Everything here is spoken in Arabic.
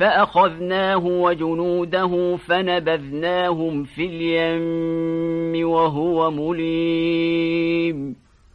فأخذناه وجنوده فنبذناهم في اليم وهو مليم.